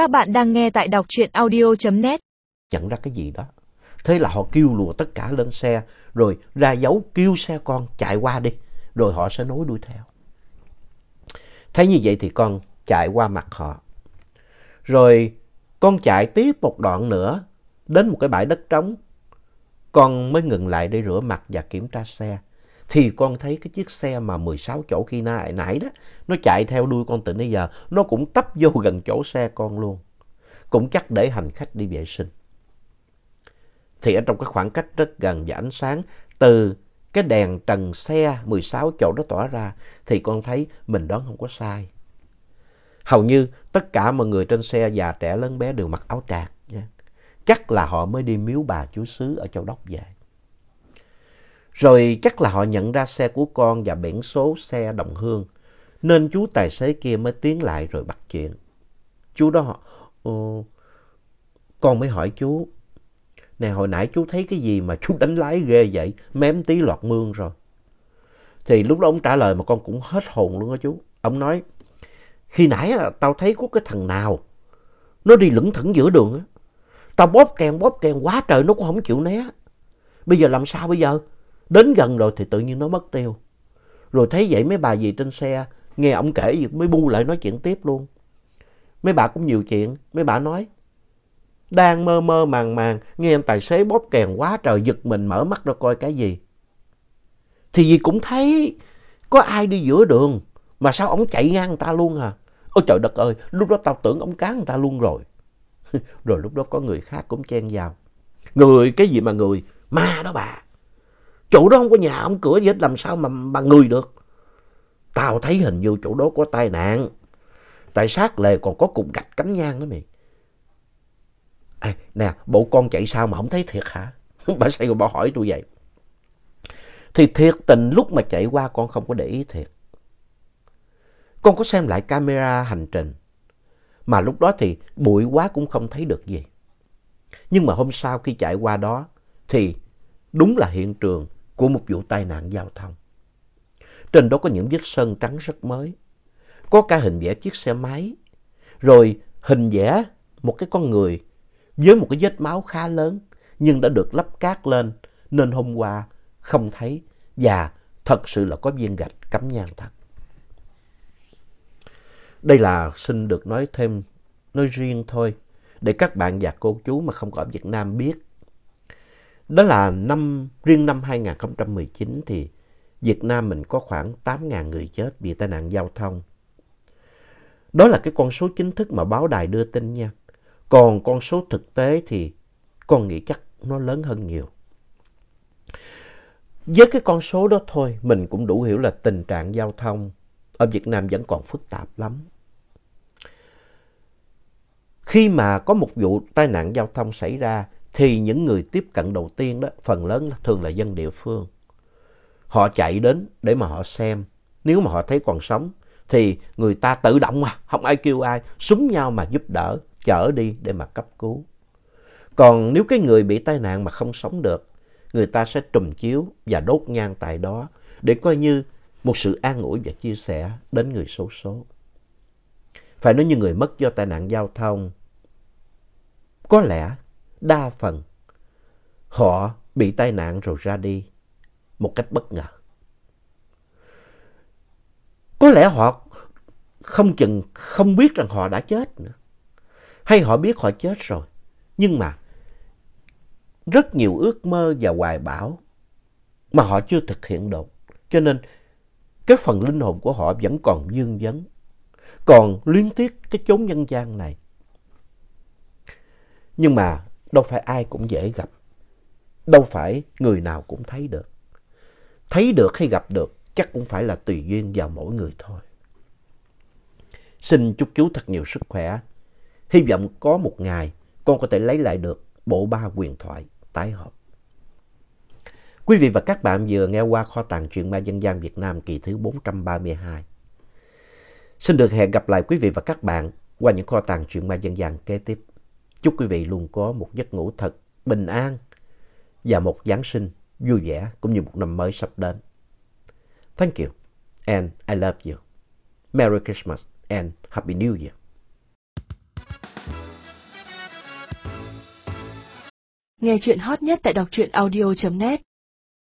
Các bạn đang nghe tại đọc truyện audio.net. Nhận ra cái gì đó. Thế là họ kêu lùa tất cả lên xe, rồi ra dấu kêu xe con chạy qua đi, rồi họ sẽ nối đuôi theo. Thấy như vậy thì con chạy qua mặt họ. Rồi con chạy tiếp một đoạn nữa, đến một cái bãi đất trống. Con mới ngừng lại để rửa mặt và kiểm tra xe. Thì con thấy cái chiếc xe mà 16 chỗ khi nãy, nãy đó, nó chạy theo đuôi con từ nãy giờ, nó cũng tấp vô gần chỗ xe con luôn. Cũng chắc để hành khách đi vệ sinh. Thì ở trong cái khoảng cách rất gần và ánh sáng từ cái đèn trần xe 16 chỗ đó tỏa ra thì con thấy mình đoán không có sai. Hầu như tất cả mọi người trên xe già trẻ lớn bé đều mặc áo trạc Chắc là họ mới đi miếu bà chúa xứ ở châu Đốc về. Rồi chắc là họ nhận ra xe của con và biển số xe đồng hương. Nên chú tài xế kia mới tiến lại rồi bắt chuyện. Chú đó, uh, con mới hỏi chú. Nè hồi nãy chú thấy cái gì mà chú đánh lái ghê vậy? Mém tí lọt mương rồi. Thì lúc đó ông trả lời mà con cũng hết hồn luôn á chú. Ông nói, khi nãy tao thấy có cái thằng nào nó đi lững thững giữa đường á. Tao bóp kèn bóp kèn quá trời nó cũng không chịu né. Bây giờ làm sao bây giờ? Đến gần rồi thì tự nhiên nó mất tiêu. Rồi thấy vậy mấy bà gì trên xe nghe ông kể gì mới bu lại nói chuyện tiếp luôn. Mấy bà cũng nhiều chuyện. Mấy bà nói đang mơ mơ màng màng nghe em tài xế bóp kèn quá trời giật mình mở mắt ra coi cái gì. Thì gì cũng thấy có ai đi giữa đường mà sao ông chạy ngang người ta luôn à. Ôi trời đất ơi, lúc đó tao tưởng ông cán người ta luôn rồi. rồi lúc đó có người khác cũng chen vào. Người, cái gì mà người? Ma đó bà. Chỗ đó không có nhà, không cửa gì hết, làm sao mà mà người được? Tao thấy hình như chỗ đó có tai nạn. Tại sát lề còn có cục gạch cánh nhang đó mày. À, nè, bộ con chạy sao mà không thấy thiệt hả? bà Sài Gòn bà hỏi tôi vậy. Thì thiệt tình lúc mà chạy qua con không có để ý thiệt. Con có xem lại camera hành trình. Mà lúc đó thì bụi quá cũng không thấy được gì. Nhưng mà hôm sau khi chạy qua đó thì đúng là hiện trường của một vụ tai nạn giao thông. Trên đó có những vết sơn trắng rất mới. Có cả hình vẽ chiếc xe máy. Rồi hình vẽ một cái con người với một cái vết máu khá lớn nhưng đã được lắp cát lên nên hôm qua không thấy và thật sự là có viên gạch cắm nhang thật. Đây là xin được nói thêm, nói riêng thôi, để các bạn và cô chú mà không có ở Việt Nam biết. Đó là năm, riêng năm 2019 thì Việt Nam mình có khoảng 8.000 người chết vì tai nạn giao thông. Đó là cái con số chính thức mà báo đài đưa tin nha. Còn con số thực tế thì con nghĩ chắc nó lớn hơn nhiều. Với cái con số đó thôi, mình cũng đủ hiểu là tình trạng giao thông ở Việt Nam vẫn còn phức tạp lắm. Khi mà có một vụ tai nạn giao thông xảy ra, thì những người tiếp cận đầu tiên đó, phần lớn thường là dân địa phương. Họ chạy đến để mà họ xem. Nếu mà họ thấy còn sống, thì người ta tự động mà, không ai kêu ai, súng nhau mà giúp đỡ, chở đi để mà cấp cứu. Còn nếu cái người bị tai nạn mà không sống được, người ta sẽ trùm chiếu và đốt nhang tại đó để coi như một sự an ủi và chia sẻ đến người xấu số. Phải nói như người mất do tai nạn giao thông, có lẽ đa phần họ bị tai nạn rồi ra đi một cách bất ngờ. Có lẽ họ không chừng không biết rằng họ đã chết nữa. Hay họ biết họ chết rồi. Nhưng mà rất nhiều ước mơ và hoài bão mà họ chưa thực hiện được. Cho nên cái phần linh hồn của họ vẫn còn dương vấn, còn luyến tiếc cái chốn nhân gian này. Nhưng mà đâu phải ai cũng dễ gặp, đâu phải người nào cũng thấy được. Thấy được hay gặp được chắc cũng phải là tùy duyên vào mỗi người thôi. Xin chúc chú thật nhiều sức khỏe. Hy vọng có một ngày con có thể lấy lại được bộ ba quyền thoại tái hợp. Quý vị và các bạn vừa nghe qua kho tàng truyện ma dân gian Việt Nam kỳ thứ 432. Xin được hẹn gặp lại quý vị và các bạn qua những kho tàng truyện ma dân gian kế tiếp. Chúc quý vị luôn có một giấc ngủ thật bình an và một Giáng sinh vui vẻ cũng như một năm mới sắp đến. Thank you and I love you. Merry Christmas and Happy New Year. Nghe chuyện hot nhất tại đọc truyện audio.net